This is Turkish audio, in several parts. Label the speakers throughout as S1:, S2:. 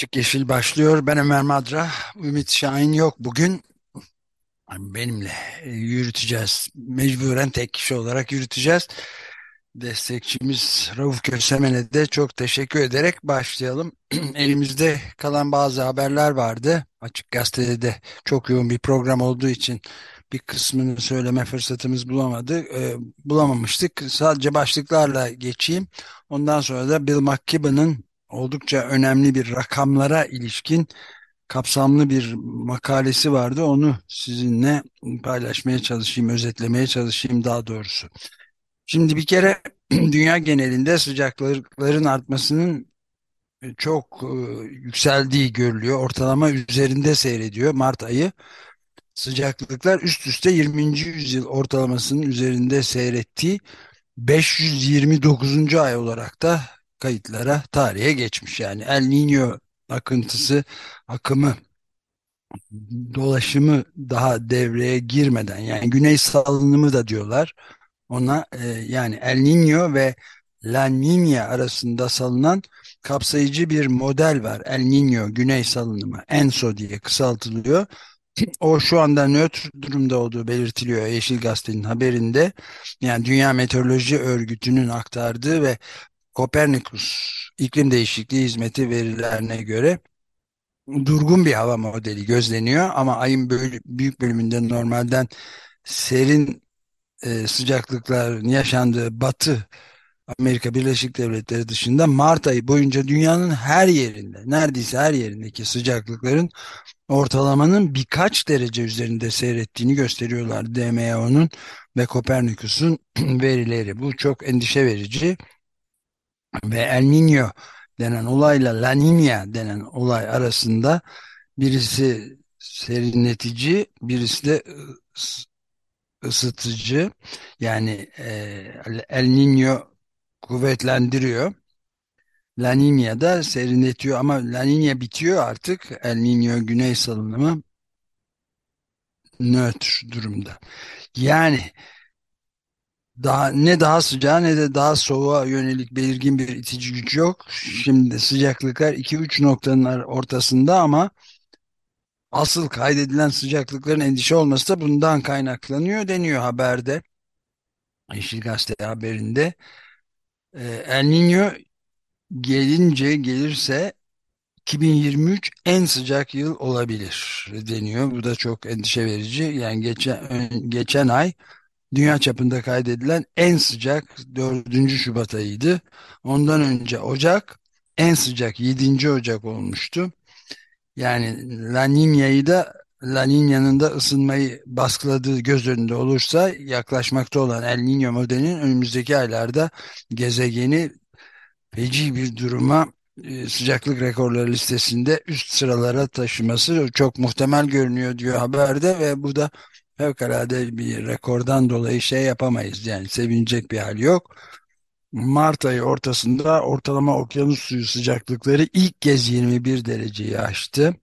S1: Açık Yeşil başlıyor. Ben Ömer Madra. Ümit Şahin yok bugün. Benimle yürüteceğiz. Mecburen tek kişi olarak yürüteceğiz. Destekçimiz Rauf Kösemen'e de çok teşekkür ederek başlayalım. Elimizde kalan bazı haberler vardı. Açık Gazete'de de çok yoğun bir program olduğu için bir kısmını söyleme fırsatımız bulamadı. E, bulamamıştık. Sadece başlıklarla geçeyim. Ondan sonra da Bill McKibben'ın oldukça önemli bir rakamlara ilişkin kapsamlı bir makalesi vardı. Onu sizinle paylaşmaya çalışayım, özetlemeye çalışayım daha doğrusu. Şimdi bir kere dünya genelinde sıcaklıkların artmasının çok e, yükseldiği görülüyor. Ortalama üzerinde seyrediyor Mart ayı. Sıcaklıklar üst üste 20. yüzyıl ortalamasının üzerinde seyrettiği 529. ay olarak da kayıtlara tarihe geçmiş. Yani El Niño akıntısı, akımı, dolaşımı daha devreye girmeden yani güney salınımı da diyorlar ona e, yani El Niño ve La Niña arasında salınan kapsayıcı bir model var. El Niño güney salınımı ENSO diye kısaltılıyor. O şu anda nötr durumda olduğu belirtiliyor Yeşil Gazete'nin haberinde. Yani Dünya Meteoroloji Örgütü'nün aktardığı ve Kopernikus iklim değişikliği hizmeti verilerine göre durgun bir hava modeli gözleniyor ama ayın büyük bölümünde normalden serin e, sıcaklıkların yaşandığı batı Amerika Birleşik Devletleri dışında Mart ayı boyunca dünyanın her yerinde neredeyse her yerindeki sıcaklıkların ortalamanın birkaç derece üzerinde seyrettiğini gösteriyorlar DMO'nun ve Kopernikus'un verileri. Bu çok endişe verici ve El Niño denen olayla La Niña denen olay arasında birisi serinletici, birisi de ısıtıcı. Yani e, El Niño kuvvetlendiriyor. La Niña da serinletiyor ama La Niña bitiyor artık. El Niño güney salınımı nötr durumda. Yani daha ne daha sıcağı ne de daha soğuğa yönelik belirgin bir itici güç yok. Şimdi sıcaklıklar 2-3 noktanın ortasında ama asıl kaydedilen sıcaklıkların endişe olması da bundan kaynaklanıyor deniyor haberde. Yeşil Gazete haberinde. Ee, El Niño gelince gelirse 2023 en sıcak yıl olabilir deniyor. Bu da çok endişe verici. Yani geçen geçen ay dünya çapında kaydedilen en sıcak 4. Şubat ayıydı. Ondan önce Ocak en sıcak 7. Ocak olmuştu. Yani La Niña'yı da La Niña'nın da ısınmayı baskıladığı göz önünde olursa yaklaşmakta olan El Niño modelinin önümüzdeki aylarda gezegeni feci bir duruma e, sıcaklık rekorları listesinde üst sıralara taşıması çok muhtemel görünüyor diyor haberde ve bu da fevkalade bir rekordan dolayı şey yapamayız. Yani sevinecek bir hal yok. Mart ayı ortasında ortalama okyanus suyu sıcaklıkları ilk kez 21 dereceyi aştı.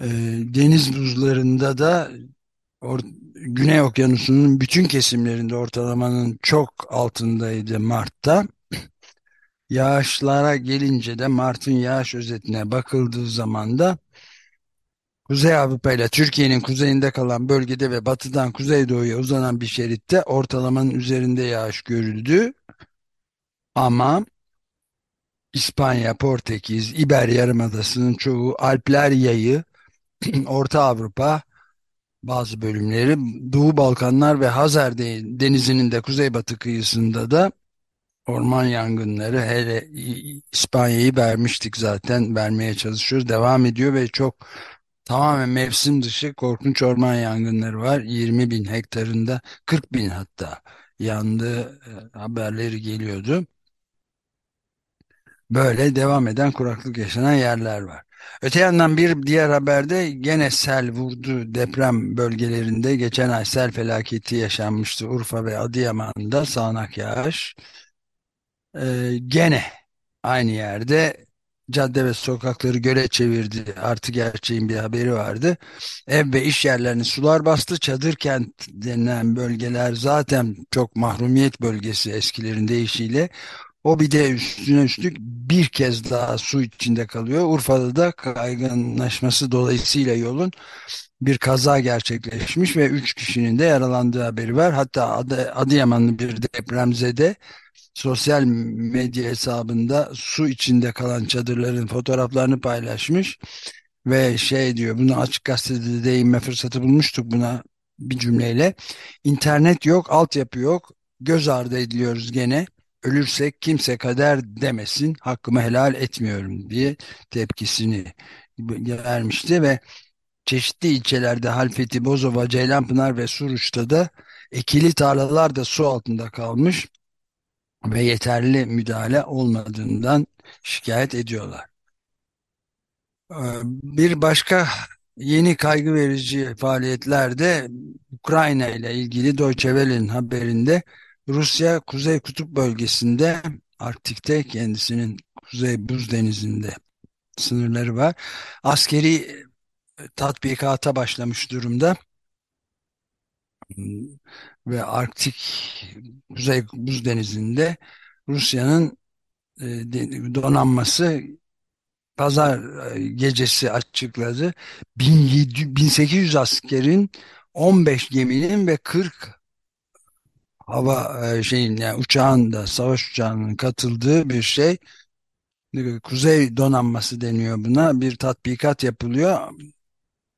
S1: Ee, deniz buzlarında da Güney Okyanusu'nun bütün kesimlerinde ortalamanın çok altındaydı Mart'ta. Yağışlara gelince de Mart'ın yağış özetine bakıldığı zaman da Kuzey Avrupa ile Türkiye'nin kuzeyinde kalan bölgede ve batıdan kuzeydoğuya uzanan bir şeritte ortalamanın üzerinde yağış görüldü. Ama İspanya, Portekiz, İber Yarımadası'nın çoğu Alpler yayı, Orta Avrupa bazı bölümleri, Doğu Balkanlar ve Hazar Denizi'nin de kuzeybatı kıyısında da orman yangınları hele İspanya'yı vermiştik zaten vermeye çalışıyoruz. Devam ediyor ve çok tamamen mevsim dışı korkunç orman yangınları var. 20 bin hektarında 40 bin hatta yandığı e, haberleri geliyordu. Böyle devam eden kuraklık yaşanan yerler var. Öte yandan bir diğer haberde gene sel vurdu deprem bölgelerinde. Geçen ay sel felaketi yaşanmıştı Urfa ve Adıyaman'da sağanak yağış. Ee, gene aynı yerde cadde ve sokakları göle çevirdi. Artı gerçeğin bir haberi vardı. Ev ve iş yerlerini sular bastı. Çadır kent denilen bölgeler zaten çok mahrumiyet bölgesi eskilerin deyişiyle. O bir de üstüne üstlük bir kez daha su içinde kalıyor. Urfa'da da kayganlaşması dolayısıyla yolun bir kaza gerçekleşmiş ve 3 kişinin de yaralandığı haberi var. Hatta Adı, Adıyamanlı bir depremzede sosyal medya hesabında su içinde kalan çadırların fotoğraflarını paylaşmış ve şey diyor bunu açık gazetede değinme fırsatı bulmuştuk buna bir cümleyle. İnternet yok, altyapı yok, göz ardı ediliyoruz gene. Ölürsek kimse kader demesin, hakkımı helal etmiyorum diye tepkisini vermişti ve çeşitli ilçelerde Halfeti, Bozova, Ceylanpınar ve Suruç'ta da ekili tarlalar da su altında kalmış ve yeterli müdahale olmadığından şikayet ediyorlar. Ee, bir başka yeni kaygı verici faaliyetlerde Ukrayna ile ilgili Deutsche Welle'nin haberinde Rusya Kuzey Kutup bölgesinde Arktik'te kendisinin Kuzey Buz Denizi'nde sınırları var. Askeri tatbikata başlamış durumda. Ve Arktik Kuzey Buz Denizi'nde Rusya'nın e, donanması pazar e, gecesi açıkladı. 1700, 1800 askerin 15 geminin ve 40 hava e, şeyin yani uçağın da savaş uçağının katıldığı bir şey. Kuzey donanması deniyor buna. Bir tatbikat yapılıyor.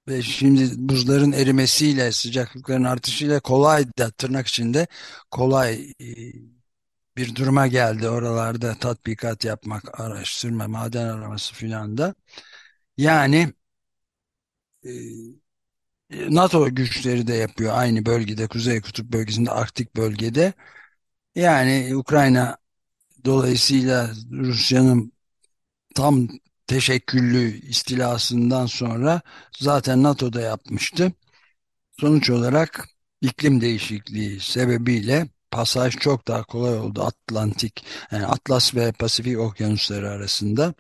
S1: Ve şimdi buzların erimesiyle sıcaklıkların artışıyla kolay da tırnak içinde kolay e, bir duruma geldi oralarda tatbikat yapmak, araştırma, maden araması filan da. Yani e, NATO güçleri de yapıyor aynı bölgede, Kuzey Kutup bölgesinde, Arktik bölgede. Yani Ukrayna dolayısıyla Rusya'nın tam teşekküllü istilasından sonra zaten NATO'da yapmıştı. Sonuç olarak iklim değişikliği sebebiyle pasaj çok daha kolay oldu Atlantik, yani Atlas ve Pasifik okyanusları arasında.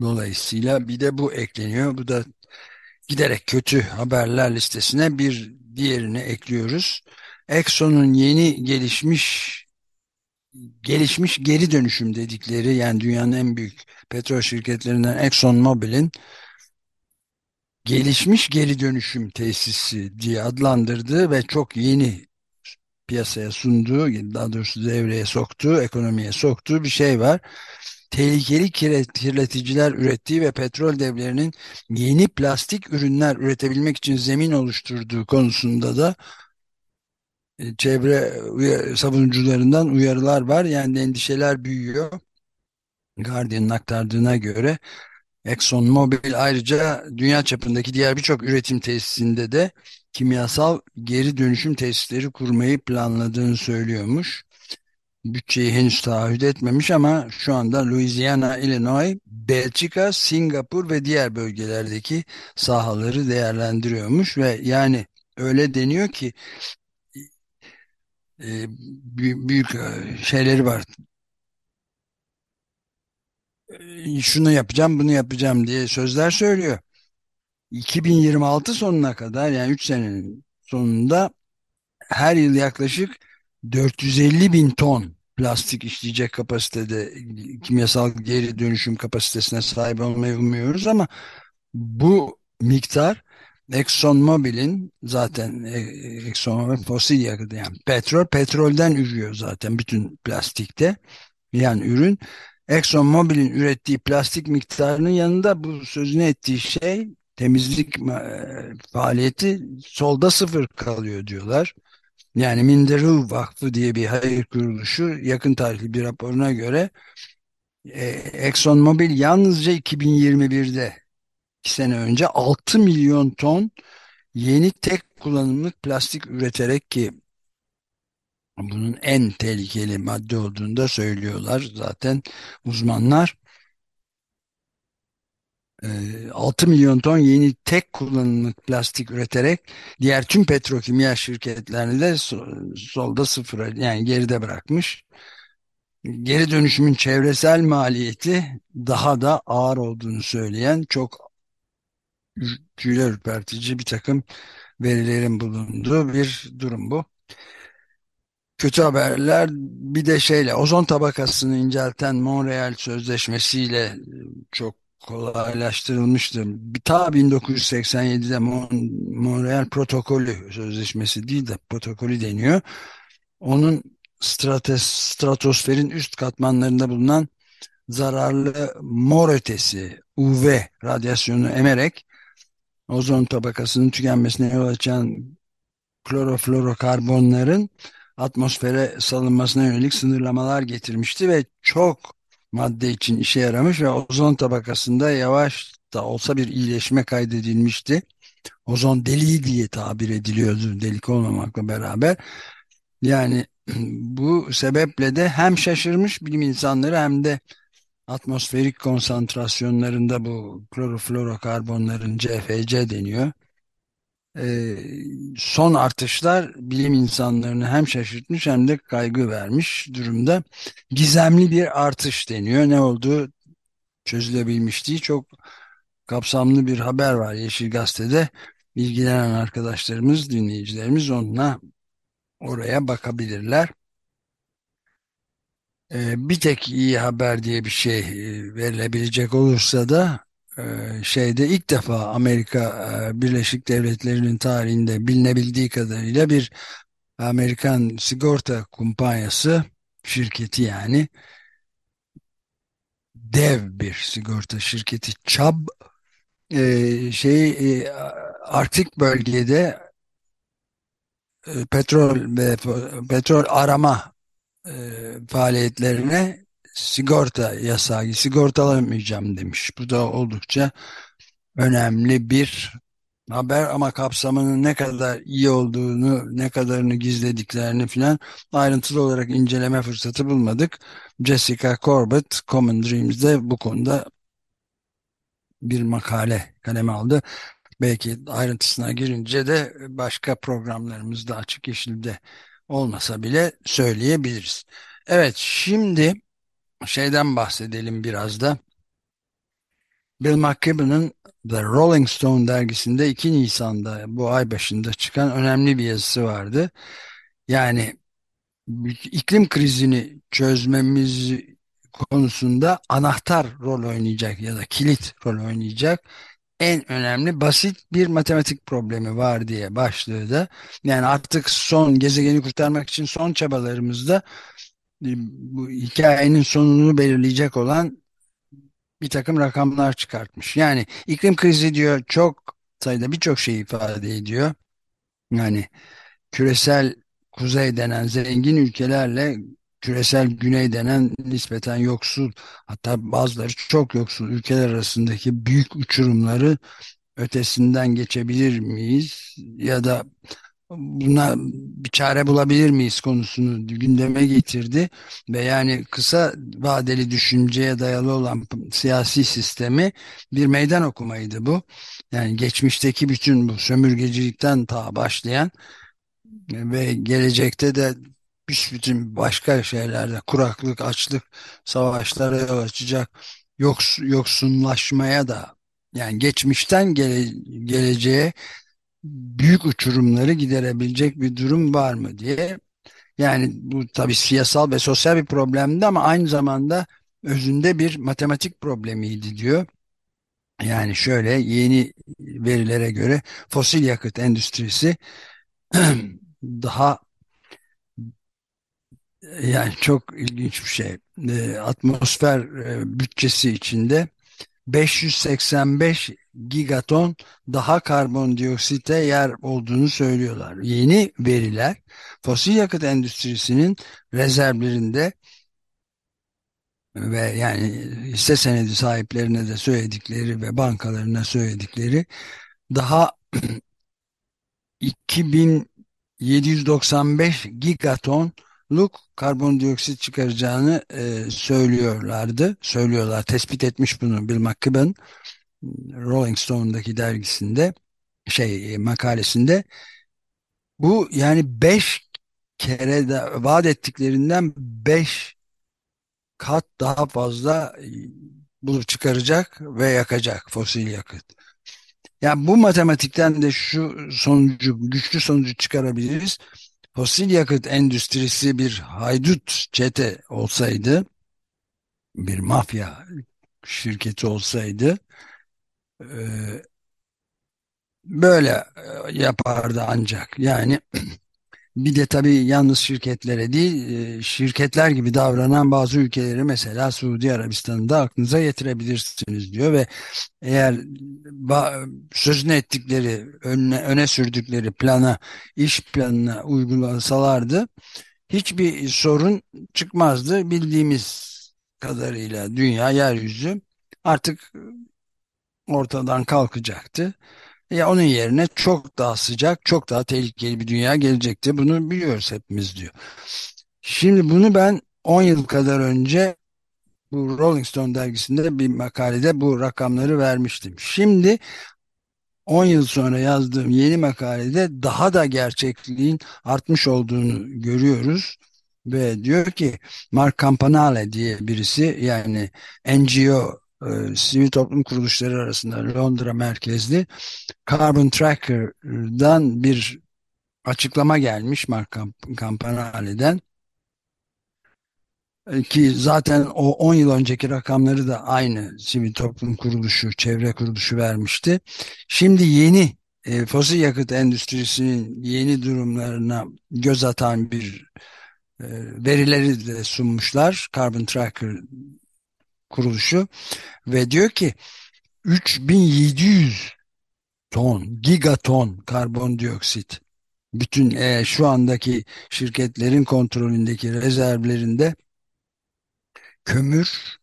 S1: Dolayısıyla bir de bu ekleniyor. Bu da giderek kötü haberler listesine bir diğerini ekliyoruz. Exxon'un yeni gelişmiş gelişmiş geri dönüşüm dedikleri yani dünyanın en büyük petrol şirketlerinden Exxon Mobil'in gelişmiş geri dönüşüm tesisi diye adlandırdığı ve çok yeni piyasaya sunduğu, daha doğrusu devreye soktuğu, ekonomiye soktuğu bir şey var. Tehlikeli kirleticiler ürettiği ve petrol devlerinin yeni plastik ürünler üretebilmek için zemin oluşturduğu konusunda da e, çevre savunucularından uyarılar var. Yani endişeler büyüyor. Guardian'ın aktardığına göre ExxonMobil ayrıca dünya çapındaki diğer birçok üretim tesisinde de kimyasal geri dönüşüm tesisleri kurmayı planladığını söylüyormuş. Bütçeyi henüz taahhüt etmemiş ama şu anda Louisiana, Illinois, Belçika, Singapur ve diğer bölgelerdeki sahaları değerlendiriyormuş ve yani öyle deniyor ki e, büyük, şeyleri var. E, şunu yapacağım, bunu yapacağım diye sözler söylüyor. 2026 sonuna kadar yani 3 senenin sonunda her yıl yaklaşık 450 bin ton plastik işleyecek kapasitede kimyasal geri dönüşüm kapasitesine sahip olmayı umuyoruz ama bu miktar ExxonMobil'in zaten e, ExxonMobil fosil yakıtı yani petrol petrolden ürüyor zaten bütün plastikte yani ürün ExxonMobil'in ürettiği plastik miktarının yanında bu sözünü ettiği şey temizlik e, faaliyeti solda sıfır kalıyor diyorlar. Yani Minderu Vakfı diye bir hayır kuruluşu yakın tarihli bir raporuna göre e, ExxonMobil yalnızca 2021'de 2 sene önce 6 milyon ton yeni tek kullanımlık plastik üreterek ki Bunun en tehlikeli madde olduğunu da söylüyorlar zaten uzmanlar. 6 milyon ton yeni tek kullanımlık plastik üreterek diğer tüm petrokimya şirketlerini de solda sıfıra yani geride bırakmış. Geri dönüşümün çevresel maliyeti daha da ağır olduğunu söyleyen çok tüyler ürpertici bir takım verilerin bulunduğu bir durum bu. Kötü haberler bir de şeyle ozon tabakasını incelten Montreal Sözleşmesi'yle çok kolaylaştırılmıştır. Ta 1987'de Mon Montreal Protokolü Sözleşmesi değil de protokolü deniyor. Onun strates, stratosferin üst katmanlarında bulunan zararlı mor ötesi UV radyasyonu emerek ozon tabakasının tükenmesine yol açan kloroflorokarbonların atmosfere salınmasına yönelik sınırlamalar getirmişti ve çok madde için işe yaramış ve ozon tabakasında yavaş da olsa bir iyileşme kaydedilmişti. Ozon deliği diye tabir ediliyordu delik olmamakla beraber. Yani bu sebeple de hem şaşırmış bilim insanları hem de atmosferik konsantrasyonlarında bu kloroflorokarbonların CFC deniyor e, son artışlar bilim insanlarını hem şaşırtmış hem de kaygı vermiş durumda. Gizemli bir artış deniyor. Ne olduğu çözülebilmiş değil. Çok kapsamlı bir haber var Yeşil Gazete'de. İlgilenen arkadaşlarımız, dinleyicilerimiz onunla oraya bakabilirler. Ee, bir tek iyi haber diye bir şey e, verilebilecek olursa da ee, şeyde ilk defa Amerika e, Birleşik Devletleri'nin tarihinde bilinebildiği kadarıyla bir Amerikan sigorta kumpanyası şirketi yani dev bir sigorta şirketi e, şey e, Arktik bölgede petrol ve petrol arama faaliyetlerine sigorta yasağı sigortalamayacağım demiş. Bu da oldukça önemli bir haber ama kapsamının ne kadar iyi olduğunu, ne kadarını gizlediklerini filan ayrıntılı olarak inceleme fırsatı bulmadık. Jessica Corbett Common Dreams'de bu konuda bir makale kaleme aldı. Belki ayrıntısına girince de başka programlarımızda açık yeşilde olmasa bile söyleyebiliriz. Evet şimdi şeyden bahsedelim biraz da. Bill McKibben'ın The Rolling Stone dergisinde 2 Nisan'da bu ay başında çıkan önemli bir yazısı vardı. Yani iklim krizini çözmemiz konusunda anahtar rol oynayacak ya da kilit rol oynayacak en önemli basit bir matematik problemi var diye başlığı da. Yani artık son gezegeni kurtarmak için son çabalarımızda bu hikayenin sonunu belirleyecek olan bir takım rakamlar çıkartmış. Yani iklim krizi diyor çok sayıda birçok şey ifade ediyor. Yani küresel kuzey denen zengin ülkelerle küresel güney denen nispeten yoksul hatta bazıları çok yoksul ülkeler arasındaki büyük uçurumları ötesinden geçebilir miyiz? Ya da buna bir çare bulabilir miyiz konusunu gündeme getirdi ve yani kısa vadeli düşünceye dayalı olan siyasi sistemi bir meydan okumaydı bu. Yani geçmişteki bütün bu sömürgecilikten ta başlayan ve gelecekte de bütün başka şeylerde kuraklık, açlık, savaşlara yol açacak yoks, yoksunlaşmaya da yani geçmişten gele, geleceğe büyük uçurumları giderebilecek bir durum var mı diye. Yani bu tabii siyasal ve sosyal bir problemdi ama aynı zamanda özünde bir matematik problemiydi diyor. Yani şöyle yeni verilere göre fosil yakıt endüstrisi daha yani çok ilginç bir şey. E, atmosfer e, bütçesi içinde 585 gigaton daha karbondioksite yer olduğunu söylüyorlar. Yeni veriler fosil yakıt endüstrisinin rezervlerinde ve yani hisse senedi sahiplerine de söyledikleri ve bankalarına söyledikleri daha 2795 gigaton tonluk karbondioksit çıkaracağını e, söylüyorlardı. Söylüyorlar, tespit etmiş bunu Bill McKibben Rolling Stone'daki dergisinde şey e, makalesinde. Bu yani 5 kere de vaat ettiklerinden 5 kat daha fazla e, bulup çıkaracak ve yakacak fosil yakıt. Yani bu matematikten de şu sonucu, güçlü sonucu çıkarabiliriz. Fosil yakıt endüstrisi bir haydut çete olsaydı, bir mafya şirketi olsaydı, e, böyle yapardı ancak. Yani Bir de tabii yalnız şirketlere değil, e, şirketler gibi davranan bazı ülkeleri mesela Suudi Arabistan'ı da aklınıza getirebilirsiniz diyor ve eğer sözünü ettikleri, öne, öne sürdükleri plana, iş planına uygulasalardı hiçbir sorun çıkmazdı. Bildiğimiz kadarıyla dünya, yeryüzü artık ortadan kalkacaktı. Ya onun yerine çok daha sıcak, çok daha tehlikeli bir dünya gelecekti. Bunu biliyoruz hepimiz diyor. Şimdi bunu ben 10 yıl kadar önce bu Rolling Stone dergisinde bir makalede bu rakamları vermiştim. Şimdi 10 yıl sonra yazdığım yeni makalede daha da gerçekliğin artmış olduğunu görüyoruz. Ve diyor ki Mark Campanale diye birisi yani NGO e, sivil toplum kuruluşları arasında Londra merkezli Carbon Tracker'dan bir açıklama gelmiş Mark Campanale'den e, ki zaten o 10 yıl önceki rakamları da aynı sivil toplum kuruluşu, çevre kuruluşu vermişti. Şimdi yeni e, fosil yakıt endüstrisinin yeni durumlarına göz atan bir e, verileri de sunmuşlar. Carbon Tracker kuruluşu ve diyor ki 3700 ton, gigaton karbondioksit bütün e, şu andaki şirketlerin kontrolündeki rezervlerinde kömür,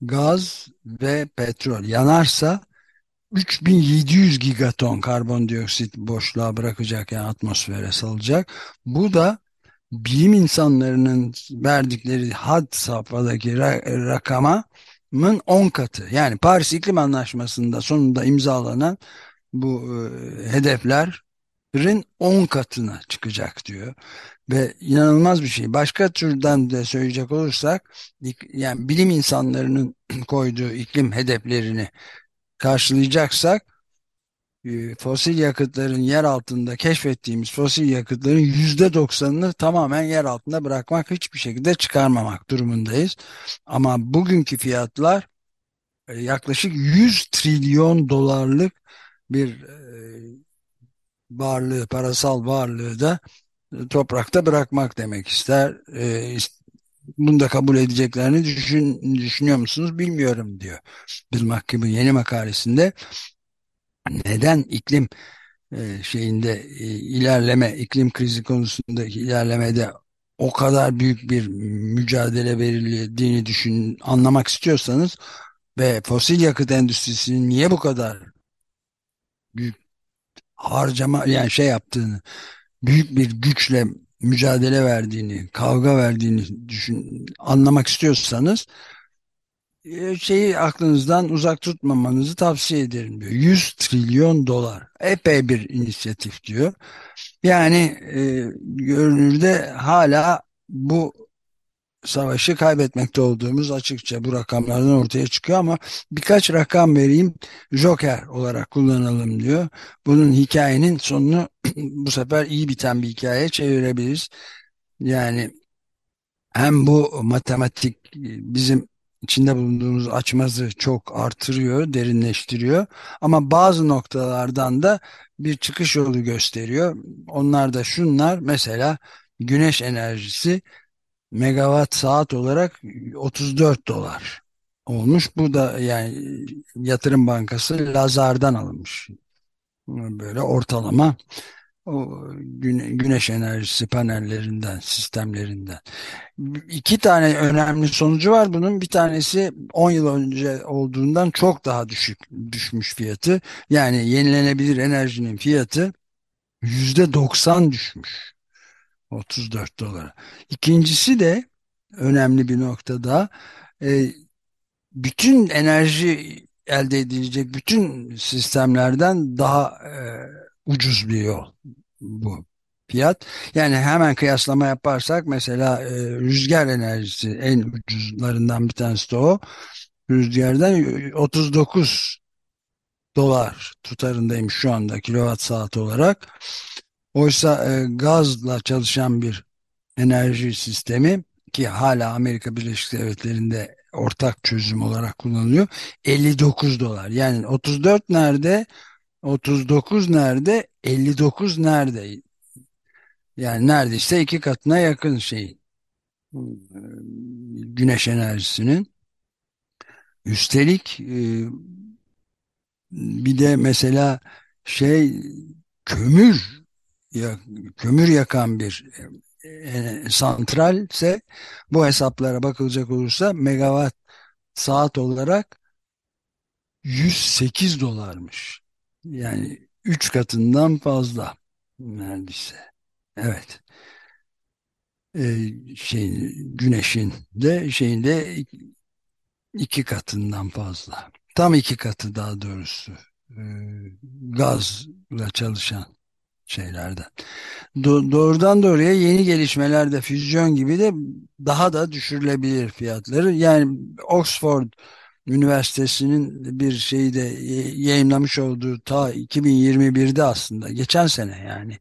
S1: gaz ve petrol yanarsa 3700 gigaton karbondioksit boşluğa bırakacak yani atmosfere salacak. Bu da bilim insanlarının verdikleri had safhadaki rakama 10 katı. Yani Paris İklim Anlaşması'nda sonunda imzalanan bu e, hedeflerin 10 katına çıkacak diyor. Ve inanılmaz bir şey. Başka türden de söyleyecek olursak yani bilim insanlarının koyduğu iklim hedeflerini karşılayacaksak e, fosil yakıtların yer altında keşfettiğimiz fosil yakıtların yüzde doksanını tamamen yer altında bırakmak hiçbir şekilde çıkarmamak durumundayız. Ama bugünkü fiyatlar e, yaklaşık 100 trilyon dolarlık bir e, varlığı, parasal varlığı da toprakta bırakmak demek ister. Bunu da kabul edeceklerini düşün, düşünüyor musunuz bilmiyorum diyor. Bill McKibben yeni makalesinde neden iklim e, şeyinde e, ilerleme, iklim krizi konusundaki ilerlemede o kadar büyük bir mücadele verildiğini düşün, anlamak istiyorsanız ve fosil yakıt endüstrisinin niye bu kadar büyük harcama yani şey yaptığını büyük bir güçle mücadele verdiğini, kavga verdiğini düşün, anlamak istiyorsanız şeyi aklınızdan uzak tutmamanızı tavsiye ederim diyor. 100 trilyon dolar. Epey bir inisiyatif diyor. Yani e, görünürde hala bu savaşı kaybetmekte olduğumuz açıkça bu rakamlardan ortaya çıkıyor ama birkaç rakam vereyim Joker olarak kullanalım diyor. Bunun hikayenin sonunu bu sefer iyi biten bir hikaye çevirebiliriz. Yani hem bu matematik bizim içinde bulunduğumuz açmazı çok artırıyor, derinleştiriyor. Ama bazı noktalardan da bir çıkış yolu gösteriyor. Onlar da şunlar mesela güneş enerjisi megawatt saat olarak 34 dolar olmuş. Bu da yani yatırım bankası Lazar'dan alınmış. Böyle ortalama o güneş enerjisi panellerinden, sistemlerinden. İki tane önemli sonucu var bunun. Bir tanesi 10 yıl önce olduğundan çok daha düşük düşmüş fiyatı. Yani yenilenebilir enerjinin fiyatı %90 düşmüş. 34 dolara. İkincisi de önemli bir noktada e, bütün enerji elde edilecek bütün sistemlerden daha e, ucuz bir yol bu fiyat. Yani hemen kıyaslama yaparsak mesela e, rüzgar enerjisi en ucuzlarından bir tanesi de o. Rüzgardan 39 dolar tutarındaymış şu anda kilowatt saat olarak. Oysa e, gazla çalışan bir enerji sistemi ki hala Amerika Birleşik Devletleri'nde ortak çözüm olarak kullanılıyor. 59 dolar. Yani 34 nerede? 39 nerede? 59 nerede? Yani neredeyse iki katına yakın şey. Güneş enerjisinin. Üstelik e, bir de mesela şey kömür ya, kömür yakan bir e santral ise bu hesaplara bakılacak olursa megawatt saat olarak 108 dolarmış. Yani 3 katından fazla neredeyse. Evet. Ee, şeyin güneşin de şeyinde iki katından fazla. Tam iki katı daha doğrusu. Ee, gazla çalışan şeylerden. Do doğrudan doğruya yeni gelişmelerde füzyon gibi de daha da düşürülebilir fiyatları. Yani Oxford Üniversitesi'nin bir şeyi de yayınlamış olduğu ta 2021'de aslında geçen sene yani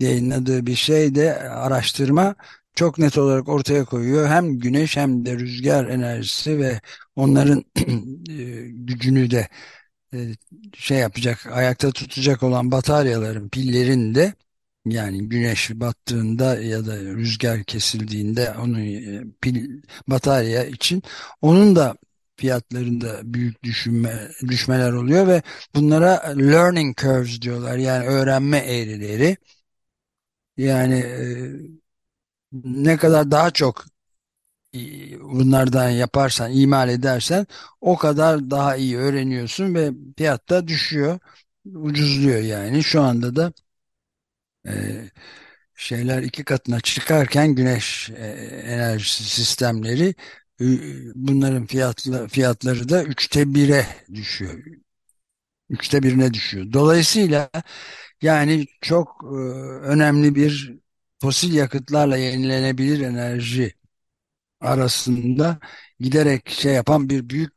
S1: yayınladığı bir şey de araştırma çok net olarak ortaya koyuyor. Hem güneş hem de rüzgar enerjisi ve onların gücünü de şey yapacak, ayakta tutacak olan bataryaların, pillerin de yani güneş battığında ya da rüzgar kesildiğinde onun pil batarya için onun da fiyatlarında büyük düşme, düşmeler oluyor ve bunlara learning curves diyorlar. Yani öğrenme eğrileri. Yani e, ne kadar daha çok bunlardan yaparsan, imal edersen o kadar daha iyi öğreniyorsun ve fiyat da düşüyor. Ucuzluyor yani. Şu anda da e, şeyler iki katına çıkarken güneş e, enerjisi sistemleri bunların fiyatlı, fiyatları da üçte bire düşüyor. Üçte birine düşüyor. Dolayısıyla yani çok e, önemli bir fosil yakıtlarla yenilenebilir enerji arasında giderek şey yapan bir büyük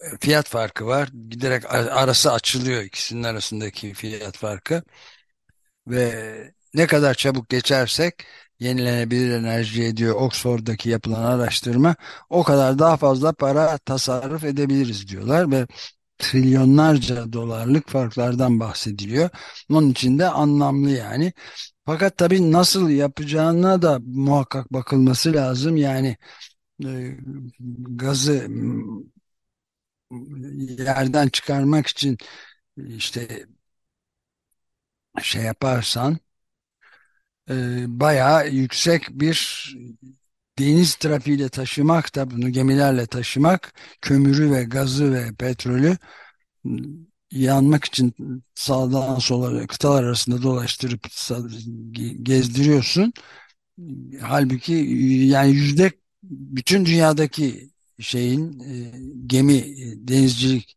S1: e, fiyat farkı var. Giderek arası açılıyor ikisinin arasındaki fiyat farkı. Ve ne kadar çabuk geçersek yenilenebilir enerji diyor Oxford'daki yapılan araştırma o kadar daha fazla para tasarruf edebiliriz diyorlar ve trilyonlarca dolarlık farklardan bahsediliyor. Onun için de anlamlı yani. Fakat tabii nasıl yapacağına da muhakkak bakılması lazım. Yani e, gazı yerden çıkarmak için işte şey yaparsan e, bayağı yüksek bir deniz trafiğiyle taşımak da bunu gemilerle taşımak kömürü ve gazı ve petrolü yanmak için sağdan sola kıtalar arasında dolaştırıp gezdiriyorsun. Halbuki yani yüzde bütün dünyadaki şeyin e, gemi denizcilik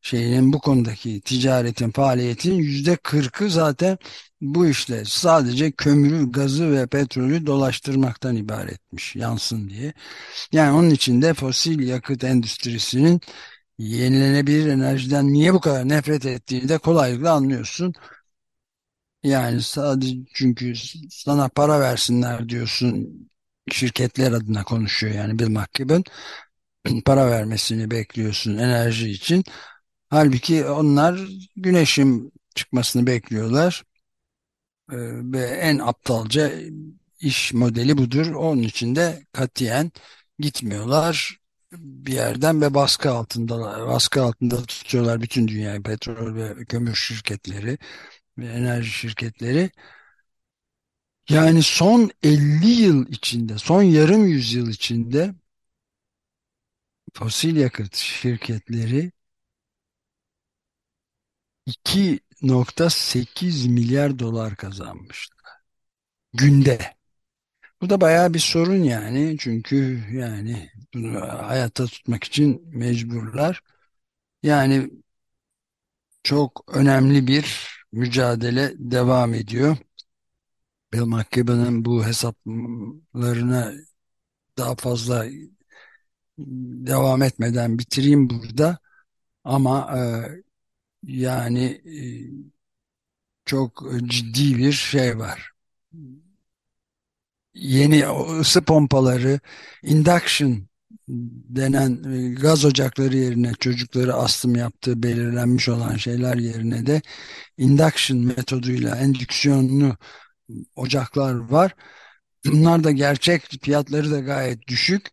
S1: şeyinin bu konudaki ticaretin faaliyetin yüzde kırkı zaten bu işle sadece kömürü, gazı ve petrolü dolaştırmaktan ibaretmiş yansın diye. Yani onun için de fosil yakıt endüstrisinin yenilenebilir enerjiden niye bu kadar nefret ettiğini de kolaylıkla anlıyorsun. Yani sadece çünkü sana para versinler diyorsun şirketler adına konuşuyor yani Bill McKibben para vermesini bekliyorsun enerji için. Halbuki onlar güneşin çıkmasını bekliyorlar. Ee, ve en aptalca iş modeli budur. Onun için de katiyen gitmiyorlar bir yerden ve baskı altında baskı altında tutuyorlar bütün dünyayı petrol ve kömür şirketleri ve enerji şirketleri. Yani son 50 yıl içinde, son yarım yüzyıl içinde fosil yakıt şirketleri 2.8 milyar dolar kazanmışlar. günde. Bu da bayağı bir sorun yani. Çünkü yani bunu hayatta tutmak için mecburlar. Yani çok önemli bir mücadele devam ediyor. Bill McKibben'ın bu hesaplarına daha fazla devam etmeden bitireyim burada. Ama e, yani e, çok ciddi bir şey var. Yeni ısı pompaları, induction denen e, gaz ocakları yerine çocukları astım yaptığı belirlenmiş olan şeyler yerine de induction metoduyla endüksiyonlu ocaklar var. Bunlar da gerçek fiyatları da gayet düşük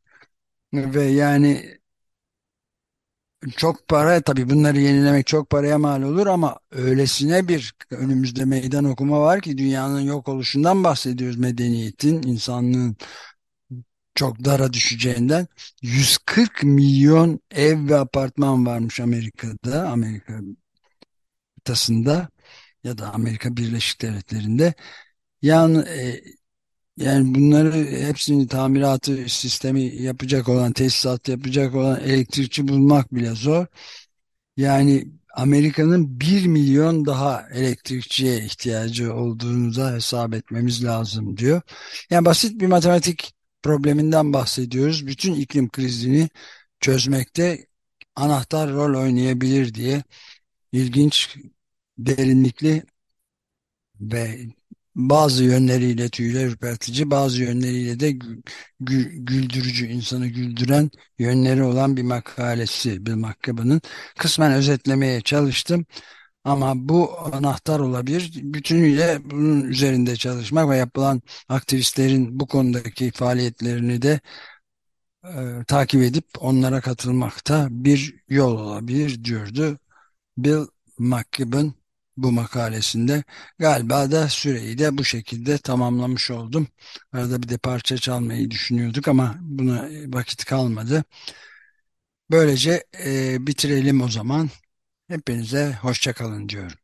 S1: ve yani çok para tabii bunları yenilemek çok paraya mal olur ama öylesine bir önümüzde meydan okuma var ki dünyanın yok oluşundan bahsediyoruz medeniyetin insanlığın çok dara düşeceğinden. 140 milyon ev ve apartman varmış Amerika'da Amerika kıtasında ya da Amerika Birleşik Devletleri'nde. Yani e, yani bunları hepsini tamiratı sistemi yapacak olan tesisat yapacak olan elektrikçi bulmak bile zor. Yani Amerika'nın bir milyon daha elektrikçiye ihtiyacı olduğunu da hesap etmemiz lazım diyor. Yani basit bir matematik probleminden bahsediyoruz. Bütün iklim krizini çözmekte anahtar rol oynayabilir diye ilginç, derinlikli ve bazı yönleriyle tüyler ürpertici, bazı yönleriyle de gü- gü- güldürücü, insanı güldüren yönleri olan bir makalesi Bill McKibben'ın. Kısmen özetlemeye çalıştım ama bu anahtar olabilir. Bütünüyle bunun üzerinde çalışmak ve yapılan aktivistlerin bu konudaki faaliyetlerini de e, takip edip onlara katılmak da bir yol olabilir diyordu. Bill McKibben bu makalesinde galiba da süreyi de bu şekilde tamamlamış oldum. Arada bir de parça çalmayı düşünüyorduk ama buna vakit kalmadı. Böylece e, bitirelim o zaman. Hepinize hoşça kalın diyorum.